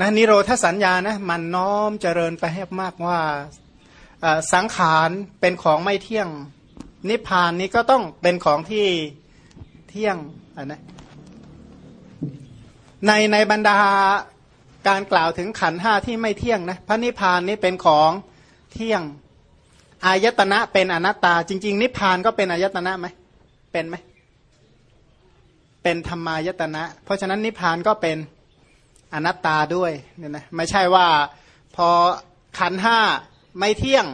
นะนิโรธสัญญานะมันน้อมเจริญไปให้มากว่าสังขารเป็นของไม่เที่ยง นิพพานนี้ก็ต้องเป็นของที่เที่ยงนนะในในบรรดาการกล่าวถึงขันห้าที่ไม่เที่ยงนะพระนิพพานนี้เป็นของเที่ยงอายตนะเป็นอนัตตา จริง ๆ นิพพานก็เป็นอายตนะไหมเป็นไหมเป็นธรรมายตนะ เพราะฉะนั้นนิพพานก็เป็น อนัตตาด้วยเนี่ยนะไม่ใช่ว่าพอขันห้าไม่เที่ยง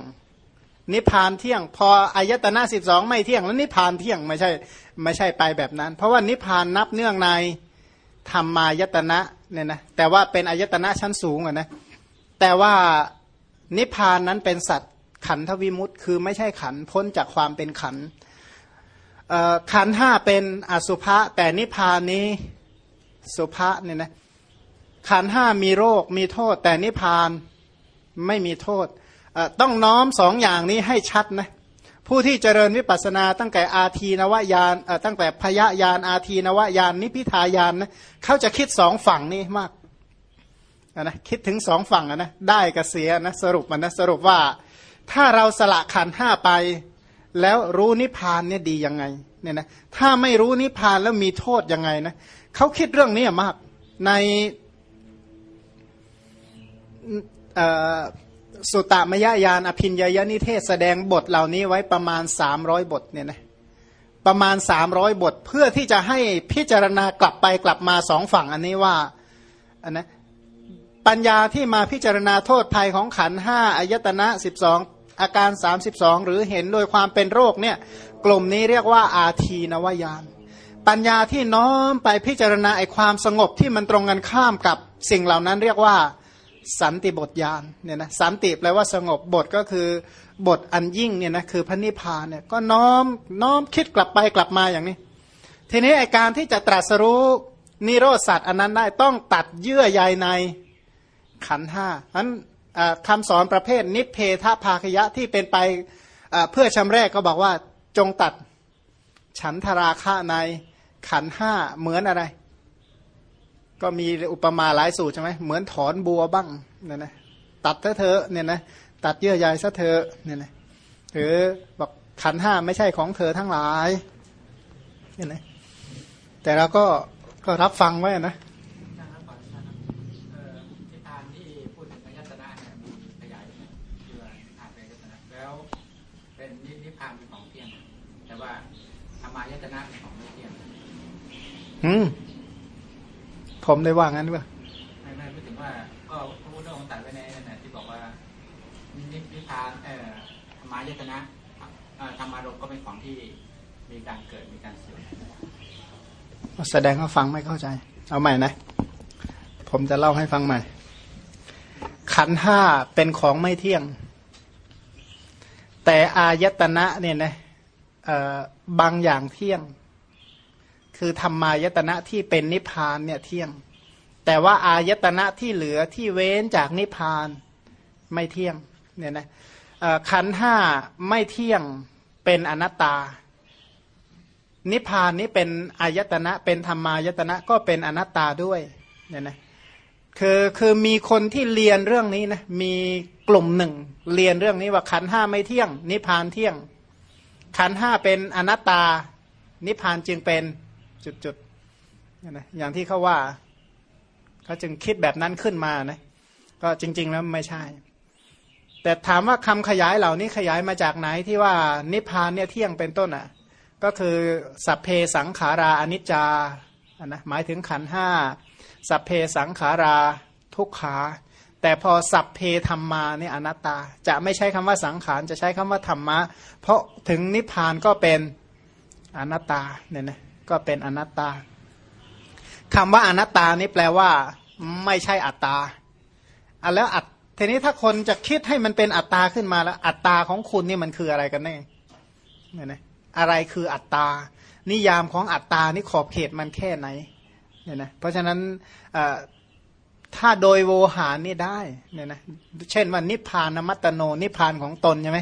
นิพพานเที่ยง พออายตนะสิบสองไม่เที่ยง แล้วนิพพานเที่ยงไม่ใช่ไม่ใช่ไปแบบนั้น เพราะว่านิพพานนับเนื่องในธรรมายตนะเนี่ยนะแต่ว่าเป็นอายตนะชั้นสูงอะนะแต่ว่านิพพานนั้นเป็นสัตว์ขันธวิมุตต์คือไม่ใช่ขันพ้นจากความเป็นขันขันห้าเป็นอสุภะแต่นิพพานนี้สุภะเนี่ยนะ ขันห้ามีโรคมีโทษ แต่นิพพานไม่มีโทษ ต้องน้อมสองอย่างนี้ให้ชัดนะผู้ที่เจริญวิปัสนาตั้งแต่อาทีนวายานตั้งแต่พยายานอาทีนวายานนิพิทายานนะเขาจะคิดสองฝั่งนี้มากนะคิดถึงสองฝั่งนะได้กับเสียนะสรุปมันนะสรุปว่าถ้าเราสละขันห้าไป แล้วรู้นิพพานเนี่ยดียังไงเนี่ยนะถ้าไม่รู้นิพพานแล้วมีโทษยังไงนะเขาคิดเรื่องนี้มากใน สุตมยญาณอภินญยนิเทศแสดงบทเหล่านี้ไว้ประมาณสามร้อยบทเนี่ยนะประมาณสามร้อยบทเพื่อที่จะให้พิจารณากลับไปกลับมาสองฝั่งอันนี้ว่าอันนะปัญญาที่มาพิจารณาโทษภัยของขันห้าอายตนะสิบสองอาการสามสิบสองหรือเห็นโดยความเป็นโรคเนี่ยกลุ่มนี้เรียกว่าอาทีนวายานปัญญาที่น้อมไปพิจารณาไอความสงบที่มันตรงกันข้ามกับสิ่งเหล่านั้นเรียกว่า สันติบทยานเนี่ยนะสันติแปลว่าสงบบทก็คือบทอันยิ่งเนี่ยนะคือพระนิพพานเนี่ยก็น้อมน้อมคิดกลับไปกลับมาอย่างนี้ ทีนี้ไอการที่จะตรัสรู้นิโรธสัตว์อันนั้นได้ต้องตัดเยื่อใยในขันห้านั้นคำสอนประเภทนิเพทภาคยะที่เป็นไปเพื่อชำแรกก็บอกว่าจงตัดฉันทราคะในขันห้าเหมือนอะไร ก็มีอุปมาหลายสูตรใช่ไหมเหมือนถอนบัวบ้างเนี่ยนะตัดเถอะเธอเนี่ยนะตัดเยื่อใยซะเธอเนี่ยนะหรือบอกขันห้าไม่ใช่ของเธอทั้งหลายเนี่ยนะแต่เราก็ก็รับฟังไว้นะอืม ผมได้ว่างั้นหรือเปล่าไม่ไม่ไม่ถึงว่าก็พระพุทธองค์ตรัสไว้ในนั่นแหละที่บอกว่านิพพานเอ่อธรรมายตนะธรรมารมก็เป็นของที่มีการเกิดมีการเสื่อมแสดงว่าฟังไม่เข้าใจ เอาใหม่นะ ผมจะเล่าให้ฟังใหม่ ขันห้าเป็นของไม่เที่ยง แต่อายตนะเนี่ยนะบางอย่างเที่ยง คือธรรมายตนะที่เป็นนิพพานเนี่ยเที่ยง แต่ว่าอายตนะที่เหลือที่เว้นจากนิพพานไม่เที่ยงเนี่ยนะขันห้าไม่เที่ยงเป็นอนัตตา นิพพานนี้เป็นอายตนะเป็นธรรมายตนะก็เป็นอนัตตาด้วยเนี่ยนะคือคือมีคนที่เรียนเรื่องนี้นะมีกลุ่มหนึ่งเรียนเรื่องนี้ว่าขันห้าไม่เที่ยง นิพพานเที่ยง ขันห้าเป็นอนัตตา นิพพานจึงเป็น จุดๆนะอย่างที่เขาว่าเขาจึงคิดแบบนั้นขึ้นมานะก็จริง ๆ แล้วไม่ใช่ แต่ถามว่าคำขยายเหล่านี้ขยายมาจากไหนที่ว่านิพพานเนี่ยเที่ยงเป็นต้นอะ ก็คือสัพเพสังขาราอนิจจานะหมายถึงขันห้าสัพเพสังขาราทุกขา แต่พอสัพเพธรรมาเนี่ยอนัตตา จะไม่ใช้คำว่าสังขารจะใช้คำว่าธรรมะ เพราะถึงนิพพานก็เป็นอนัตตาเนี่ยนะ ก็เป็นอนัตตาคำว่าอนัตตานี่แปลว่า ไม่ใช่อัตตาอะแล้วอัตทีนี้ถ้าคนจะคิดให้มันเป็นอัตตาขึ้นมาแล้ว อัตตาของคุณนี่มันคืออะไรกันแน่เนี่ยนะอะไรคืออัตตา นิยามของอัตตานี่ขอบเขตมันแค่ไหนเนี่ยนะเพราะฉะนั้นถ้าโดยโวหารนี่ได้เนี่ยนะเช่นว่านิพพานมัตตโนนิพพานของตนใช่ไหม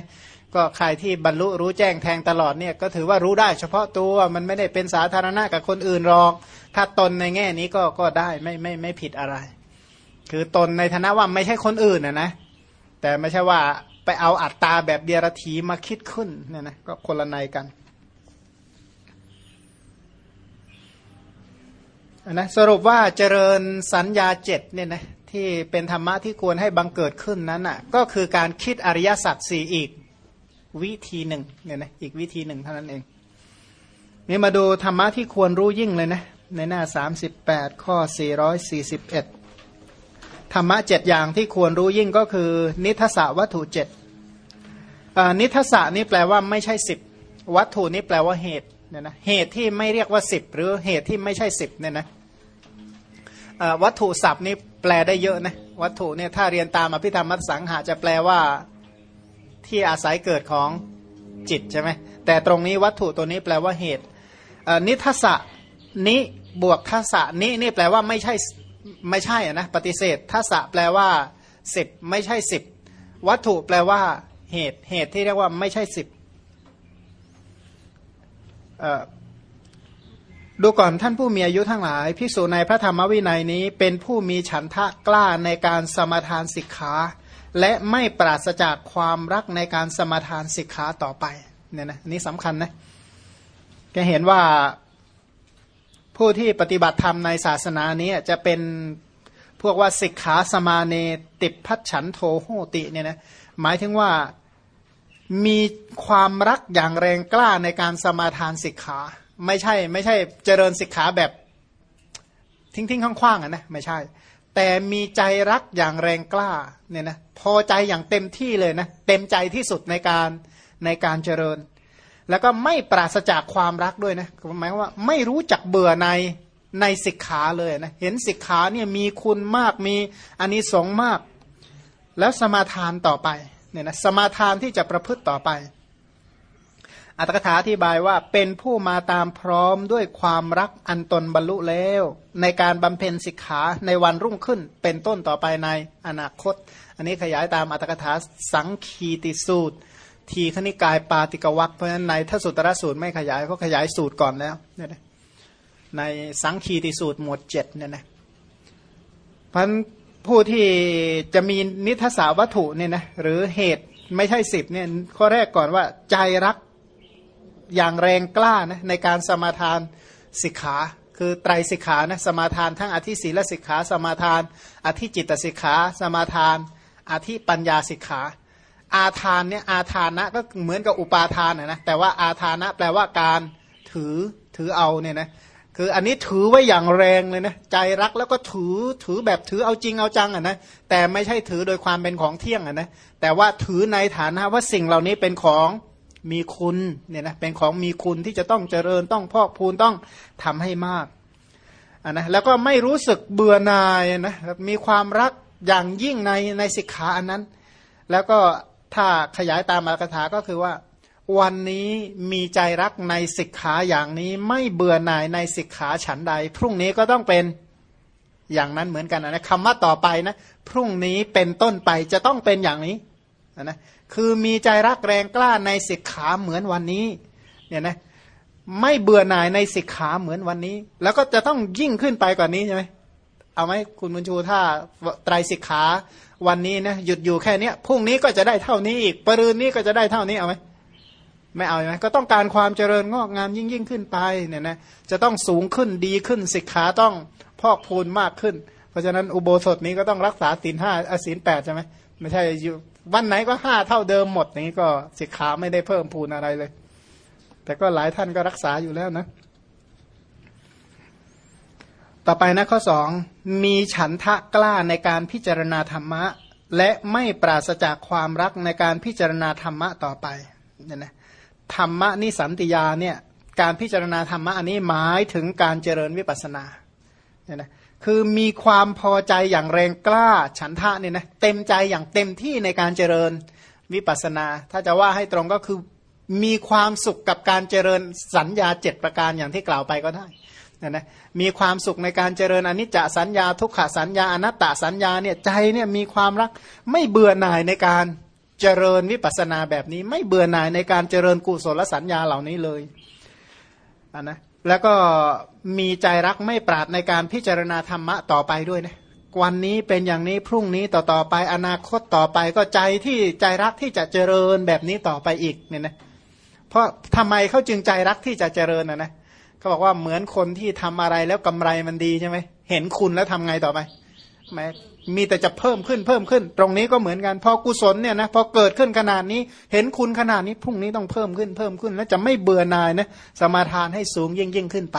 ก็ใครที่บรรลุรู้แจ้งแทงตลอดเนี่ยก็ถือว่ารู้ได้เฉพาะตัวมันไม่ได้เป็นสาธารณะกับคนอื่นหรอก ถ้าตนในแง่นี้ก็ก็ได้ไม่ไม่ไม่ผิดอะไร คือตนในฐานะว่าไม่ใช่คนอื่นนะนะแต่ไม่ใช่ว่าไปเอาอัตตาแบบเดียรถีมาคิดขึ้นเนี่ยนะก็คนละในกันนะสรุปว่าเจริญสัญญาเจ็ดเนี่ยนะที่เป็นธรรมะที่ควรให้บังเกิดขึ้นนั้นอะก็คือการคิดอริยสัจสี่อีก วิธีหนึ่งเนี่ยนะอีกวิธีหนึ่งเท่านั้นเอง นี่มาดูธรรมะที่ควรรู้ยิ่งเลยนะ ในหน้า 38 ข้อ 441 ธรรมะเจ็ดอย่างที่ควรรู้ยิ่งก็คือ นิทศวัตถุเจ็ดนิทศนี่แปลว่าไม่ใช่สิบวัตถุนี่แปลว่าเหตุเนี่ยนะเหตุที่ไม่เรียกว่าสิบหรือเหตุที่ไม่ใช่สิบเนี่ยนะวัตถุศัพท์นี่แปลได้เยอะนะวัตถุเนี่ยถ้าเรียนตามอภิธรรมมัสังหาจะแปลว่า ที่อาศัยเกิดของจิตใช่ไหมแต่ตรงนี้วัตถุตัวนี้แปลว่าเหตุนิทัศนิบวกทัศนินี่แปลว่าไม่ใช่ไม่ใช่นะปฏิเสธทัศแปลว่าสิบไม่ใช่สิบวัตถุแปลว่าเหตุเหตุที่เรียกว่าไม่ใช่สิบดูก่อนท่านผู้มีอายุทั้งหลายพิสูจในพระธรรมวินัยนี้ เป็นผู้มีฉันทะกล้าในการสมทานสิกขา และไม่ปราศจากความรักในการสมทานสิกขาต่อไปเนี่ยนะนี่สำคัญนะแกเห็นว่าผู้ที่ปฏิบัติธรรมในศาสนานี้จะเป็นพวกว่าสิกขาสมาเนติพัชฉันโทโหติเนี่ยนะหมายถึงว่ามีความรักอย่างแรงกล้าในการสมาทานสิกขา ไม่ใช่ ไม่ใช่เจริญสิกขาแบบทิ้งทิ้งคว้างๆอะนะไม่ใช่ แต่มีใจรักอย่างแรงกล้าเนี่ยนะพอใจอย่างเต็มที่เลยนะเต็มใจที่สุดในการในการเจริญ แล้วก็ไม่ปราศจากความรักด้วยนะหมายว่าไม่รู้จักเบื่อในในสิกขาเลยนะเห็นสิกขาเนี่ยมีคุณมากมีอันนี้สงมาก แล้วสมาทานต่อไปเนี่ยนะสมาทานที่จะประพฤติต่อไป อัตถกถาอธิบายว่าเป็นผู้มาตามพร้อมด้วยความรักอันตนบรรลุแล้ว ในการบำเพ็ญสิกขาในวันรุ่งขึ้น เป็นต้นต่อไปในอนาคต อันนี้ขยายตามอัตถกถาสังคีติสูตร ทีขณิกายปาติกวัคเพราะฉะนั้นในทสุตรสูตรไม่ขยายเขาขยายสูตรก่อนแล้วเนี่ยในสังคีติสูตรหมวดเจ็ดเนี่ยนะพันผู้ที่จะมีนิทศาวัตถุเนี่ยนะหรือเหตุไม่ใช่สิบเนี่ยข้อแรกก่อนว่าใจรัก อย่างแรงกล้านะในการสมาทานสิกขา คือไตรสิกขานะสมาทานทั้งอธิศีลสิกขา สมาทาน อธิจิตสิกขา สมาทาน อธิปัญญาสิกขา อาทานเนี่ยอาทานะก็เหมือนกับอุปาทานนะแต่ว่าอาทานะแปลว่าการถือถือเอาเนี่ยนะคืออันนี้ถือไว้อย่างแรงเลยนะใจรักแล้วก็ถือถือแบบถือเอาจริงเอาจังอะนะแต่ไม่ใช่ถือโดยความเป็นของเที่ยงอะนะแต่ว่าถือในฐานะว่าสิ่งเหล่านี้เป็นของ มีคุณเนี่ยนะเป็นของมีคุณที่จะต้องเจริญต้องพอกพูนต้องทำให้มากอ่านะแล้วก็ไม่รู้สึกเบื่อหน่ายนะมีความรักอย่างยิ่งในในสิกขาอันนั้น แล้วก็ถ้าขยายตามมารคาถาก็คือว่า วันนี้มีใจรักในสิกขาอย่างนี้ไม่เบื่อหน่ายในสิกขาฉันใด พรุ่งนี้ก็ต้องเป็นอย่างนั้นเหมือนกันนะคำว่าต่อไปนะ พรุ่งนี้เป็นต้นไปจะต้องเป็นอย่างนี้ นะคือมีใจรักแรงกล้าในสิกขาเหมือนวันนี้เนี่ยนะไม่เบื่อหน่ายในสิกขาเหมือนวันนี้ แล้วก็จะต้องยิ่งขึ้นไปกว่านี้ใช่ไหมเอาไหมคุณบุญชูถ้าไตรสิกขาวันนี้นะหยุดอยู่แค่นี้พรุ่งนี้ก็จะได้เท่านี้อีกปรืนนี้ก็จะได้เท่านี้เอาไหมไม่เอาไหมก็ต้องการความเจริญงอกงามยิ่งยิ่งขึ้นไปเนี่ยนะจะต้องสูงขึ้นดีขึ้นสิกขาต้องพอกพูนมากขึ้น เพราะฉะนั้นอุโบสถนี้ก็ต้องรักษาศีลห้าศีลแปดใช่ไหมไม่ใช่อยู่ วันไหนก็ห้าเท่าเดิมหมดนี้ก็สิกขาไม่ได้เพิ่มพูนอะไรเลย แต่ก็หลายท่านก็รักษาอยู่แล้วนะ ต่อไปนะข้อสองมีฉันทะกล้าในการพิจารณาธรรมะ และไม่ปราศจากความรักในการพิจารณาธรรมะต่อไปเนี่ยนะธรรมะนิสันติยาเนี่ยการพิจารณาธรรมะอันนี้หมายถึงการเจริญวิปัสสนาเนี่ยนะ คือมีความพอใจอย่างแรงกล้าฉันทะเนี่ยนะเต็มใจอย่างเต็มที่ในการเจริญวิปัสนา ถ้าจะว่าให้ตรงก็คือมีความสุขกับการเจริญสัญญาเจ็ดประการอย่างที่กล่าวไปก็ได้นะนะมีความสุขในการเจริญอนิจจสัญญา ทุกขสัญญาอนัตตสัญญาเนี่ยใจเนี่ยมีความรักไม่เบื่อหน่ายในการเจริญวิปัสนาแบบนี้ ไม่เบื่อหน่ายในการเจริญกุศลสัญญาเหล่านี้เลยอันนะ แล้วก็มีใจรักไม่ปราดในการพิจารณาธรรมะต่อไปด้วยนะวันนี้เป็นอย่างนี้พรุ่งนี้ต่อต่อไปอนาคตต่อไปก็ใจที่ใจรักที่จะเจริญแบบนี้ต่อไปอีกเนี่ยนะเพราะทำไมเขาจึงใจรักที่จะเจริญนะนะเขาบอกว่าเหมือนคนที่ทำอะไรแล้วกำไรมันดีใช่ไหมเห็นคุณแล้วทำไงต่อไป แม้มีแต่จะเพิ่มขึ้นเพิ่มขึ้น ตรงนี้ก็เหมือนกัน พอกุศลเนี่ยนะพอเกิดขึ้นขนาดนี้ เห็นคุณขนาดนี้พรุ่งนี้ต้องเพิ่มขึ้นเพิ่มขึ้น แล้วจะไม่เบื่อนายนะสมาทานให้สูงยิ่งยิ่งขึ้นไป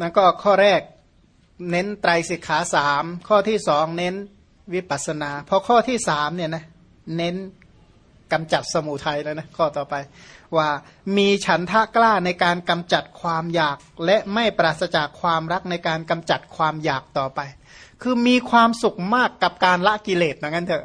นั่นก็ข้อแรกเน้นไตรสิกขาสามข้อที่สองเน้นวิปัสนาพอข้อที่สามเนี่ยนะเน้น กำจัดสมุทัยแล้วนะข้อต่อไป ว่ามีฉันทะกล้าในการกำจัดความอยาก และไม่ปราศจากความรักในการกำจัดความอยากต่อไป คือมีความสุขมากกับการละกิเลสนะงั้นเถอะ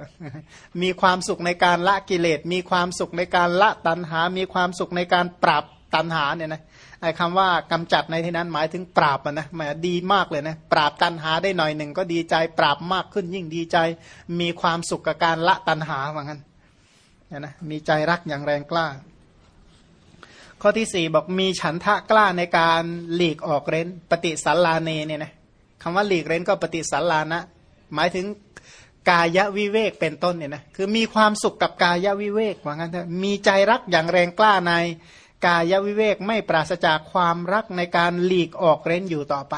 มีความสุขในการละกิเลส มีความสุขในการละตัณหา มีความสุขในการปรับตัณหาเนี่ยนะไอ้คำว่ากำจัดในที่นั้นหมายถึงปราบนะหมดีมากเลยนะปราบตัณหาได้หน่อยหนึ่งก็ดีใจ ปราบมากขึ้นยิ่งดีใจ มีความสุขกับการละตัณหาว่างั้น นะมีใจรักอย่างแรงกล้า ข้อที่สี่บอกมีฉันทะกล้าในการหลีกออกเร้น ปฏิสัลลาเนเนี่ยนะคำว่าหลีกเร้นก็ปฏิสัลลานะ หมายถึงกายวิเวกเป็นต้นเนี่ยนะคือมีความสุขกับกายวิเวกว่างั้นเถอะมีใจรักอย่างแรงกล้าในกายวิเวกไม่ปราศจากความรักในการหลีกออกเร้นอยู่ต่อไป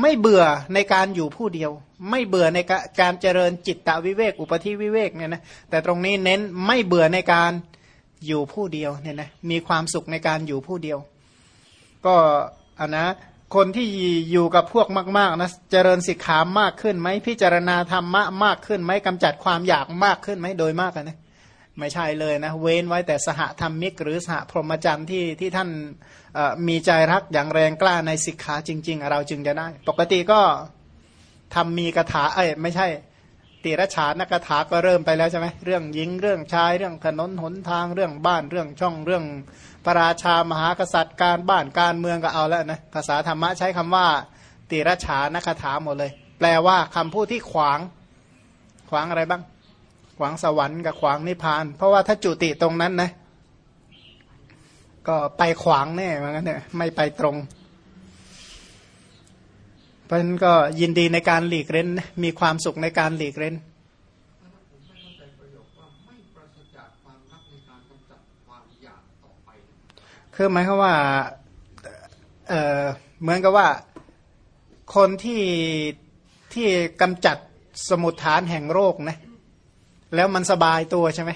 ไม่เบื่อในการอยู่ผู้เดียว ไม่เบื่อในการเจริญจิตตวิเวกอุปธิวิเวกเนี่ยนะแต่ตรงนี้เน้นไม่เบื่อในการอยู่ผู้เดียวเนี่ยนะมีความสุขในการอยู่ผู้เดียว ก็อันนะคนที่อยู่กับพวกมากๆนะเจริญสิกขามากขึ้นไหมพิจารณาธรรมะมากขึ้นไหมกำจัดความอยากมากขึ้นไหมโดยมากนะ ไม่ใช่เลยนะ เว้นไว้แต่สหธรรมิก หรือสหพรหมจรรย์ที่ที่ท่านมีใจรักอย่างแรงกล้าในสิกขาจริง ๆ เราจึงจะได้ ปกติก็ทำมีกถาเอ้ยไม่ใช่ตีรชานกถาก็เริ่มไปแล้วใช่ไหมเรื่องหญิงเรื่องชายเรื่องถนนหนทางเรื่องบ้านเรื่องช่องเรื่องพระราชามหากษัตริย์การบ้านการเมืองก็เอาแล้วนะภาษาธรรมะใช้คำว่าตีรชานกถาหมดเลย แปลว่าคำพูดที่ขวาง ขวางอะไรบ้าง ขวางสวรรค์กับขวางนิพพาน เพราะว่าถ้าจุติตรงนั้นนะก็ไปขวางแน่เหมือนกันเนี่ยไม่ไปตรงเพราะฉะนั้นก็ยินดีในการหลีกเล่นมีความสุขในการหลีกเล่นคือหมายความว่าเออเหมือนกับว่าคนที่ที่กำจัดสมุทฐานแห่งโรคนะ แล้วมันสบายตัวใช่ไหม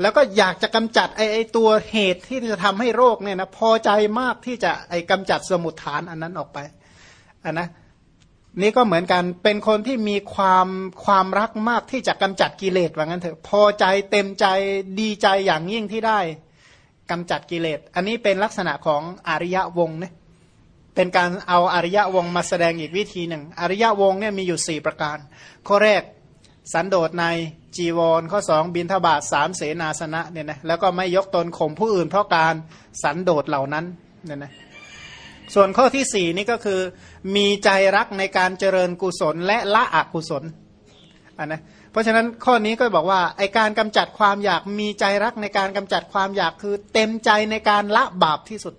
แล้วก็อยากจะกำจัดไอ้ไอตัวเหตุที่จะทำให้โรคเนี่ยนะพอใจมากที่จะไอ้กำจัดสมุทฐานอันนั้นออกไปอันนะนี่ก็เหมือนกันเป็นคนที่มีความความรักมากที่จะกำจัดกิเลสว่างั้นเถอะพอใจเต็มใจดีใจอย่างยิ่งที่ได้กำจัดกิเลส อันนี้เป็นลักษณะของอริยวงเนี่ยเป็นการเอาอริยวงมาแสดงอีกวิธีหนึ่ง อริยวงเนี่ยมีอยู่ 4 ประการ ข้อแรก สันโดษในจีวรข้อสองบินทบาทสามเสนาสนะเนี่ยนะแล้วก็ไม่ยกตนข่มผู้อื่นเพราะการสันโดษเหล่านั้นเนี่ยนะส่วนข้อที่สี่นี่ก็คือ มีใจรักในการเจริญกุศลและละอกุศลอันนะเพราะฉะนั้นข้อนี้ก็บอกว่าไอการกำจัดความอยากมีใจรักในการกำจัดความอยากคือเต็มใจในการละบาปที่สุด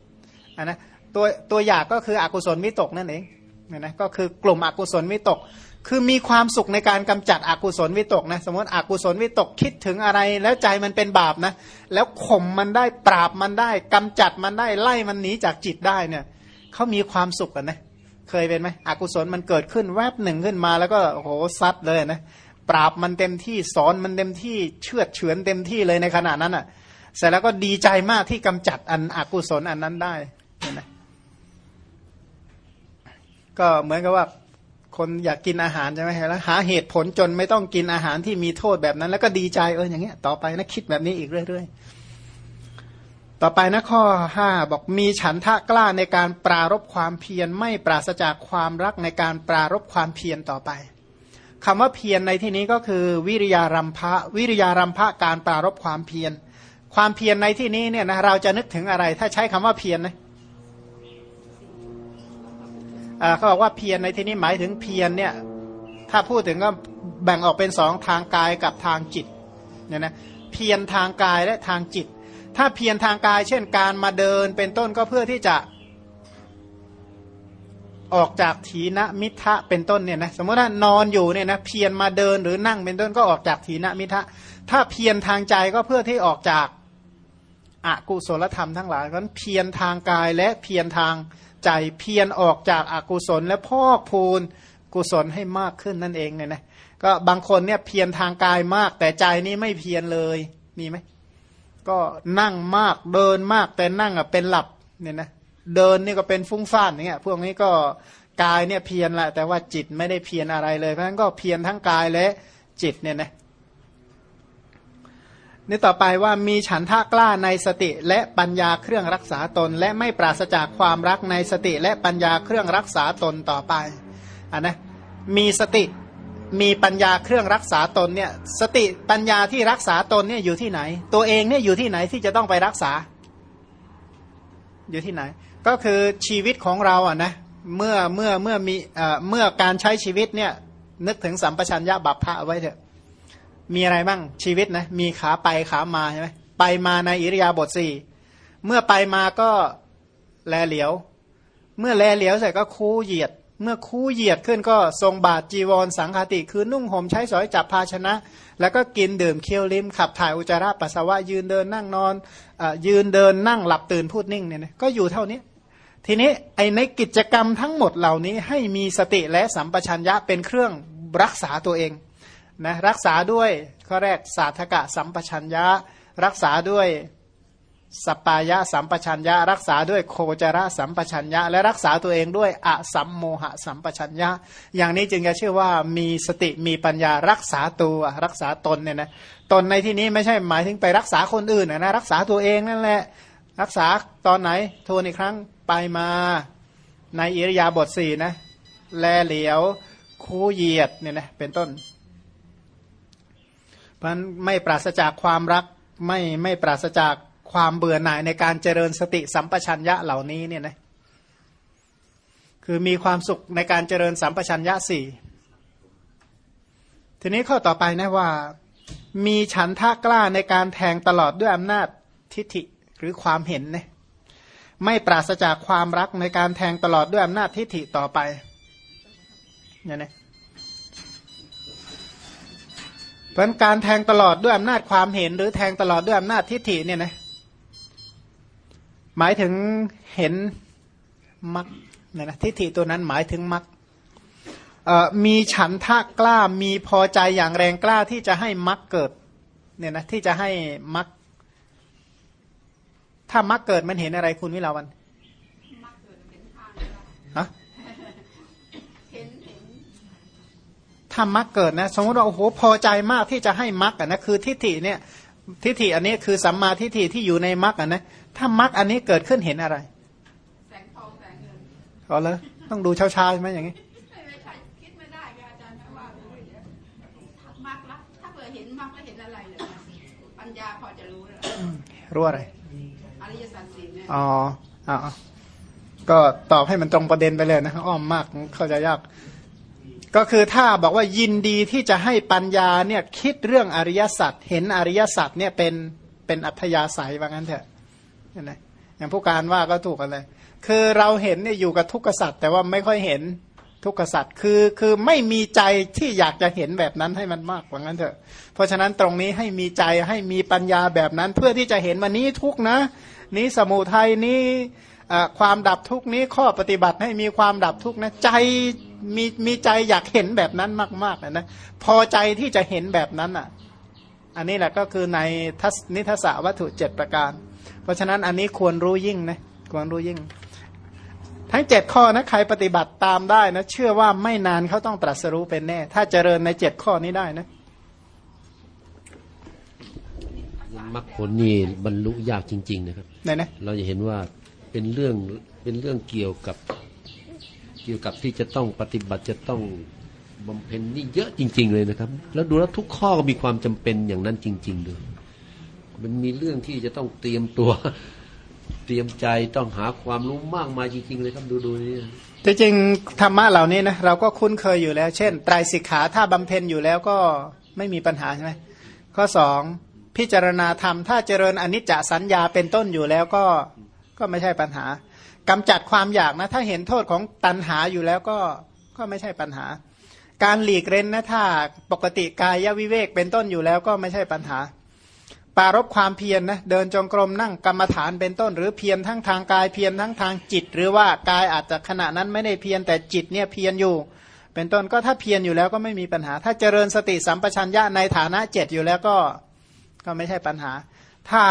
อันนะตัวตัวอยากก็คืออกุศลวิตกนั่นเองเนี่ยนะก็คือกลุ่มอกุศลวิตก คือมีความสุขในการกำจัดอกุศลวิตกนะสมมติอกุศลวิตกคิดถึงอะไร แล้วใจมันเป็นบาปนะ แล้วข่มมันได้ปราบมันได้กำจัดมันได้ไล่มันหนีจากจิตได้เนี่ยเขามีความสุขกันนะเคยเป็นไหมอกุศลมันเกิดขึ้นแวบหนึ่งขึ้นมา แล้วก็โอ้โหซัดเลยนะปราบมันเต็มที่สอนมันเต็มที่เชื่อเฉือนเต็มที่เลยในขณะนั้นอะเสร็จแล้วก็ดีใจมากที่กำจัดอันอกุศลอันนั้นได้เห็นไหมก็เหมือนกับว่า คนอยากกินอาหารใช่ไหมแล้วหาเหตุผลจนไม่ต้องกินอาหารที่มีโทษแบบนั้น แล้วก็ดีใจเอออย่างเงี้ยต่อไปนะคิดแบบนี้อีกเรื่อย ๆ ต่อไปนะข้อห้าบอกมีฉันทะกล้าในการปรารบความเพียรไม่ปราศจากความรักในการปรารบความเพียรต่อไปคำว่าเพียรในที่นี้ก็คือ วิริยารัมภะวิริยารัมภะการปรารบความเพียร ความเพียรในที่นี้เนี่ยนะเราจะนึกถึงอะไร ถ้าใช้คำว่าเพียรนะ เขาบอกว่าเพียรในที่นี้หมายถึงเพียรเนี่ยถ้าพูดถึงก็แบ่งออกเป็นสองทางกายกับทางจิตเนี่ยนะเพียรทางกายและทางจิต ถ้าเพียรทางกาย เช่นการมาเดินเป็นต้นก็เพื่อที่จะออกจากถีนมิทะเป็นต้นเนี่ยนะสมมติว่านอนอยู่เนี่ยนะเพียรมาเดินหรือนั่งเป็นต้นก็ออกจากถีนมิทะ ถ้าเพียรทางใจก็เพื่อที่ออกจากอากุศลธรรมทั้งหลายเพราะฉะนั้นเพียรทางกายและเพียรทาง ใจเพียรออกจากอากุศล และพอกพูนกุศลให้มากขึ้นนั่นเองเนี่ยนะก็บางคนเนี่ยเพียรทางกายมาก แต่ใจนี้ไม่เพียรเลยมีไหมก็นั่งมากเดินมากแต่นั่งอะเป็นหลับเนี่ยนะเดินนี่ก็เป็นฟุ้งซ่านอย่างเงี้ยพวกนี้ก็กายเนี่ยเพียรแหละแต่ว่าจิตไม่ได้เพียรอะไรเลยเพราะฉะนั้นก็เพียรทั้งกายและจิตเนี่ยนะ นี่ต่อไปว่ามีฉันทากล้าในสติและปัญญาเครื่องรักษาตน และไม่ปราศจากความรักในสติและปัญญาเครื่องรักษาตนต่อไปอะนะมีสติมีปัญญาเครื่องรักษาตนเนี่ยสติปัญญาที่รักษาตนเนี่ยอยู่ที่ไหน ตัวเองเนี่ยอยู่ที่ไหนที่จะต้องไปรักษา อยู่ที่ไหน ก็คือชีวิตของเราอะนะเมื่อเมื่อเมื่อมีเมื่อการใช้ชีวิตเนี่ยนึกถึงสัมปชัญญะบัพพะไว้เถอะ มีอะไรบ้างชีวิตนะมีขาไปขามาใช่ไหมไปมาในอิริยาบถสี่เมื่อไปมาก็แลเหลียว เมื่อแลเหลียวเสร็จก็คูเหยียด เมื่อคูเหยียดขึ้นก็ทรงบาทจีวรสังฆติ คือนุ่งห่มใช้สอยจับภาชนะ แล้วก็กินดื่มเคี้ยวลิ้มขับถ่ายอุจจาระปัสสาวะยืนเดินนั่งนอนอยืนเดินนั่งหลับตื่นพูดนิ่งเนี่ยก็อยู่เท่านี้ทีนี้ไอในกิจกรรมทั้งหมดเหล่านี้ให้มีสติและสัมปชัญญะเป็นเครื่องรักษาตัวเอง นะรักษาด้วยข้อแรกสาธกะสัมปชัญญะ รักษาด้วยสปายะสัมปชัญญะ รักษาด้วยโคจระสัมปชัญญะ และรักษาตัวเองด้วยอสัมโมหะสัมปชัญญะ อย่างนี้จึงจะชื่อว่ามีสติมีปัญญารักษาตัวรักษาตนเนี่ยนะตนในที่นี้ไม่ใช่หมายถึงไปรักษาคนอื่นนะรักษาตัวเองนั่นแหละรักษาตอนไหนทวนอีกครั้งไปมาในอิริยาบถสี่นะแลเหลียวคูเหยียดเนี่ยนะเป็นต้น เพราะไม่ปราศจากความรักไม่ไม่ปราศจากความเบื่อหน่ายในการเจริญสติสัมปชัญญะเหล่านี้เนี่ยนะคือมีความสุขในการเจริญสัมปชัญญะสี่ทีนี้ข้อต่อไปนะว่า มีฉันท่ากล้าในการแทงตลอดด้วยอำนาจทิฏฐิหรือความเห็นนะไม่ปราศจากความรักในการแทงตลอดด้วยอำนาจทิฏฐิต่อไปเนี่ยนะ ราะการแทงตลอดด้วยอำนาจความเห็น หรือแทงตลอดด้วยอำนาจทิฏฐิเนี่ยนะหมายถึงเห็นมักเนี่ยนะทิฏฐิตัวนั้นหมายถึงมักมีฉันทะกล้ามีพอใจอย่างแรงกล้าที่จะให้มักเกิดเนี่ยนะที่จะให้มักถ้ามักเกิดมันเห็นอะไรคุณวิลาวันฮะ ถ้ามักเกิดนะสมมติว่าโอ้โหพอใจมากที่จะให้มักอะนะคือทิฏฐิเนี่ยทิฏฐิอันนี้คือสัมมาทิฏฐิที่อยู่ในมักอะนะถ้ามักอันนี้เกิดขึ้นเห็นอะไรแสงทองแสงเงินอ๋อเลยต้องดูเช้าๆใช่ไหมอย่างนี้ไม่ใช่คิดไม่ได้อาจารย์ว่ามักละถ้าเผื่อเห็นมักแล้วเห็นอะไรเลยปัญญาพอจะรู้แล้วรู้อะไรอริยสัจสี่เนี่ยอ๋ออ๋อก็ตอบให้มันตรงประเด็นไปเลยนะอ้อมมากเข้าใจยาก ก็คือถ้าบอกว่ายินดีที่จะให้ปัญญาเนี่ยคิดเรื่องอริยสัจเห็นอริยสัจเนี่ยเป็นเป็นอัธยาศัยว่างั้นเถอะเห็นไหมอย่างผู้การว่าก็ถูกกันเลยคือเราเห็นเนี่ยอยู่กับทุกขสัจแต่ว่าไม่ค่อยเห็นทุกขสัจคือคือไม่มีใจที่อยากจะเห็นแบบนั้นให้มันมากว่างั้นเถอะ เพราะฉะนั้นตรงนี้ให้มีใจให้มีปัญญาแบบนั้น เพื่อที่จะเห็นวันนี้ทุกนะ นี้สมุทัยนี้ความดับทุกนี้ข้อปฏิบัติให้มีความดับทุกนะใจ มีมีใจอยากเห็นแบบนั้นมากๆนะนะพอใจที่จะเห็นแบบนั้นอะ อันนี้แหละก็คือในทัศนิทศวัตถุเจ็ดประการ เพราะฉะนั้นอันนี้ควรรู้ยิ่งนะควรรู้ยิ่ง ทั้งเจ็ดข้อนะใครปฏิบัติตามได้นะเชื่อว่าไม่นานเขาต้องตรัสรู้เป็นแน่ ถ้าเจริญในเจ็ดข้อนี้ได้นะมรรคผลนี่บรรลุยากจริง ๆ นะครับไหนนะเราจะเห็นว่าเป็นเรื่องเป็นเรื่องเกี่ยวกับเกี่ยวกับที่จะต้องปฏิบัติจะต้องบำเพ็ญนี่เยอะจริง ๆ เลยนะครับ แล้วดูแล้วทุกข้อก็มีความจำเป็นอย่างนั้นจริงๆเลยมันมีเรื่องที่จะต้องเตรียมตัวเตรียมใจต้องหาความรู้มากมายจริง ๆ เลยครับดูดูนี่จริงๆธรรมะเหล่านี้นะเราก็คุ้นเคยอยู่แล้ว เช่นไตรสิกขาถ้าบำเพ็ญอยู่แล้วก็ไม่มีปัญหาใช่ไหมข้อสองพิจารณาธรรม ถ้าเจริญอนิจจสัญญาเป็นต้นอยู่แล้วก็ก็ไม่ใช่ปัญหา กำจัดความอยากนะ ถ้าเห็นโทษของตัณหาอยู่แล้วก็ก็ไม่ใช่ปัญหา การหลีกเล่นนะถ้าปกติกายวิเวกเป็นต้นอยู่แล้วก็ไม่ใช่ปัญหา ปารบความเพียรนนะเดินจงกรมนั่งกรรมฐานเป็นต้น หรือเพียรทั้งทางกายเพียรทั้งทางจิต หรือว่ากายอาจจะขณะนั้นไม่ได้เพียรแต่จิตเนี่ยเพียรอยู่ เป็นต้นก็ถ้าเพียรอยู่แล้วก็ไม่มีปัญหา ถ้าเจริญสติสัมปชัญญะในฐานะเจ็ดอยู่แล้วก็ก็ไม่ใช่ปัญหา ถ้า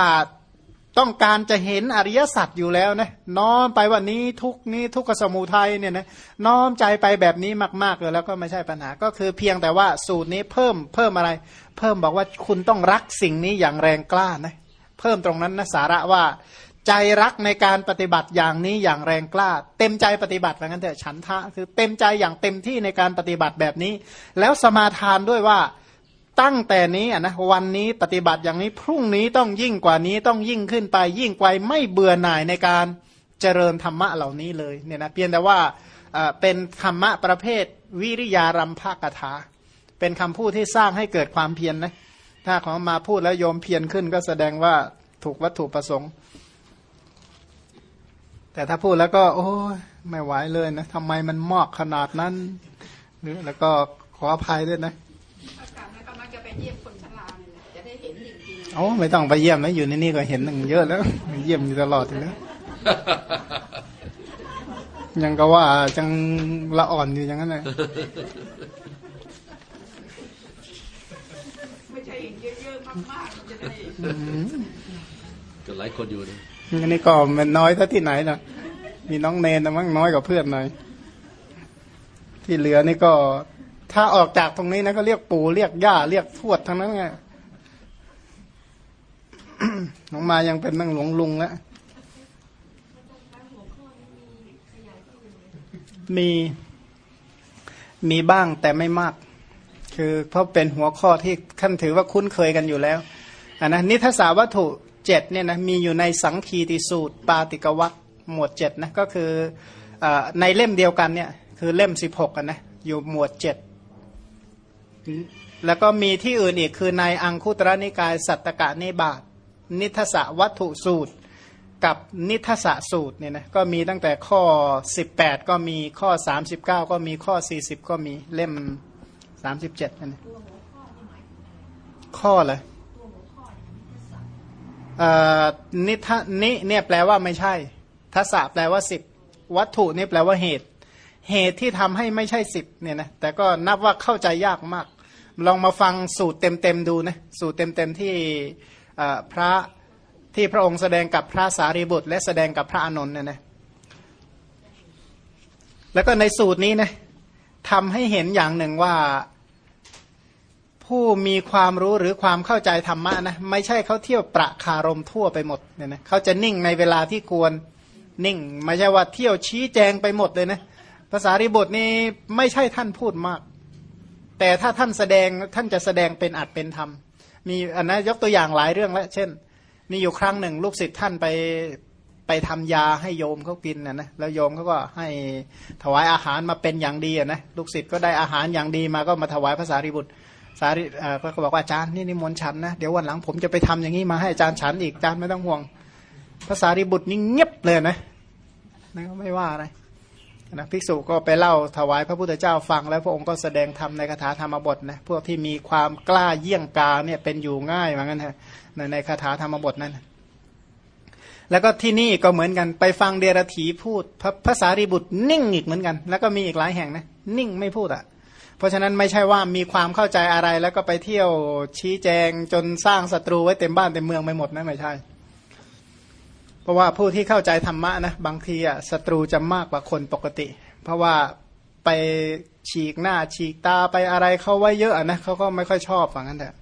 ต้องการจะเห็นอริยสัจอยู่แล้วนะน้อมไปวันนี้ทุกนี้ทุกขสมุทัยเนี่ยนะน้อมใจไปแบบนี้มากๆเลยแล้วก็ไม่ใช่ปัญหา ก็คือเพียงแต่ว่าสูตรนี้เพิ่มเพิ่มอะไร เพิ่มบอกว่าคุณต้องรักสิ่งนี้อย่างแรงกล้านะเพิ่มตรงนั้นนะสาระว่า ใจรักในการปฏิบัติอย่างนี้อย่างแรงกล้า เต็มใจปฏิบัติว่างั้นเถอะฉันทะ คือเต็มใจอย่างเต็มที่ในการปฏิบัติแบบนี้ แล้วสมาทานด้วยว่า ตั้งแต่นี้นะวันนี้ปฏิบัติอย่างนี้พรุ่งนี้ต้องยิ่งกว่านี้ต้องยิ่งขึ้นไป ยิ่งไกวไม่เบื่อหน่ายในการเจริญธรรมะเหล่านี้เลยเนี่ยนะเพียงแต่ว่าเป็นธรรมะประเภทวิริยารัมภกถา เป็นคำพูดที่สร้างให้เกิดความเพียรนนะถ้าของมาพูดแล้วโยมเพียรขึ้นก็แสดงว่าถูกวัตถุประสงค์ แต่ถ้าพูดแล้วก็ โอ้ยไม่ไหวเลยนะทำไมมันมอกขนาดนั้นหรือแล้วก็ขออภัยด้วยนะ เยี่ยมคนชราเนี่ยจะได้เห็นจริงๆโอ้ไม่ต้องไปเยี่ยมนะอยู่ในนี่ก็เห็นหนึ่งเยอะแล้วเยี่ยมอยู่ตลอดอยู่แล้วยังก็ว่าจังละอ่อนอยู่อย่างนั้นเลยไม่ใช่เยอะๆมากๆจะได้ก็หลายคนอยู่นะอันนี้ก็มันน้อยเท่าที่ไหนนะมีน้องเนนนะมั้งน้อยกว่าเพื่อนหน่อยที่เหลือนี่ก็ ถ้าออกจากตรงนี้นะก็เรียกปู่เรียกย่าเรียกทวดทั้งนั้นไงน้องมายังเป็นนั่งหลวงลุงแล้วมีมีบ้างแต่ไม่มาก คือเพราะเป็นหัวข้อที่ขั้นถือว่าคุ้นเคยกันอยู่แล้วอันนะนิทศาวัตถุเจ็ดเนี่ยนะมีอยู่ในสังคีติสูตร ปาติกวัตหมวดเจ็ดนะก็คืออในเล่มเดียวกันเนี่ยคือเล่มสิบหกนะอยู่หมวดเจ็ด แล้วก็มีที่อื่นอีกคือในอังคุตรนิกาย สัตตกะนิบาตนิทศวัตถุสูตร กับนิทศสูตรเนี่ยนะก็มีตั้งแต่ข้อ 18 ก็มีข้อ 39 ก็มีข้อ 40 ก็มีเล่ม 37นั่นข้ออะไรนิทนิเนี่ยแปลว่าไม่ใช่ทัศแปลว่าสิบวัตถุนี่แปลว่าเหตุ เหตุที่ทำให้ไม่ใช่สิบเนี่ยนะแต่ก็นับว่าเข้าใจยากมาก ลองมาฟังสูตรเต็มๆดูนะสูตรเต็มๆที่พระที่พระองค์แสดงกับพระสารีบุตร และแสดงกับพระอานนท์เนี่ยนะแล้วก็ในสูตรนี้นะทำให้เห็นอย่างหนึ่งว่าผู้มีความรู้หรือความเข้าใจธรรมะนะไม่ใช่เขาเที่ยวประคารมทั่วไปหมดเนี่ยนะเขาจะนิ่งในเวลาที่ควรนิ่ง ไม่ใช่ว่าเที่ยวชี้แจงไปหมดเลยนะภาษาริบุตรนี่ไม่ใช่ท่านพูดมาก แต่ถ้าท่านแสดงท่านจะแสดงเป็นอัดเป็นธรรม มีอันนะยกตัวอย่างหลายเรื่องแล้วเช่น มีอยู่ครั้งหนึ่งลูกศิษย์ท่านไปไปทำยาให้โยมเขากินนะนะแล้วโยมเขาก็ให้ถวายอาหารมาเป็นอย่างดีนะลูกศิษย์ก็ได้อาหารอย่างดีมาก็มาถวายพระสารีบุตรสารีก็บอกว่าอาจารย์นี่นิมนต์ฉันนะเดี๋ยววันหลังผมจะไปทำอย่างนี้มาให้อาจารย์ฉันอีกอาจารย์ไม่ต้องห่วงพระสารีบุตรนี่เงียบเลยนะนะไม่ว่าอะไร นะภิกษุก็ไปเล่าถวายพระพุทธเจ้าฟัง แล้วพระองค์ก็แสดงธรรมในคาถาธรรมบทนะพวกที่มีความกล้าเยี่ยงกาเนี่ยเป็นอยู่ง่ายเหมือนกันฮะในในคาถาธรรมบทนั้น แล้วก็ที่นี่ก็เหมือนกันไปฟังเดรถีพูดภาษารีบุตรนิ่งอีกเหมือนกัน แล้วก็มีอีกหลายแห่งนะนิ่งไม่พูดอะ่ะ เพราะฉะนั้นไม่ใช่ว่ามีความเข้าใจอะไรแล้วก็ไปเที่ยวชี้แจงจนสร้างศัตรูไว้เต็มบ้านเต็มเมืองไปหมดนะไม่ใช่ ราะว่าผู้ที่เข้าใจธรรมะนะบางทีอะศัตรูจะมากกว่าคนปกติ เพราะว่าไปฉีกหน้าฉีกตาไปอะไรเขาไว้เยอะนะเขาก็ไม่ค่อยชอบฝังนั้นแหละ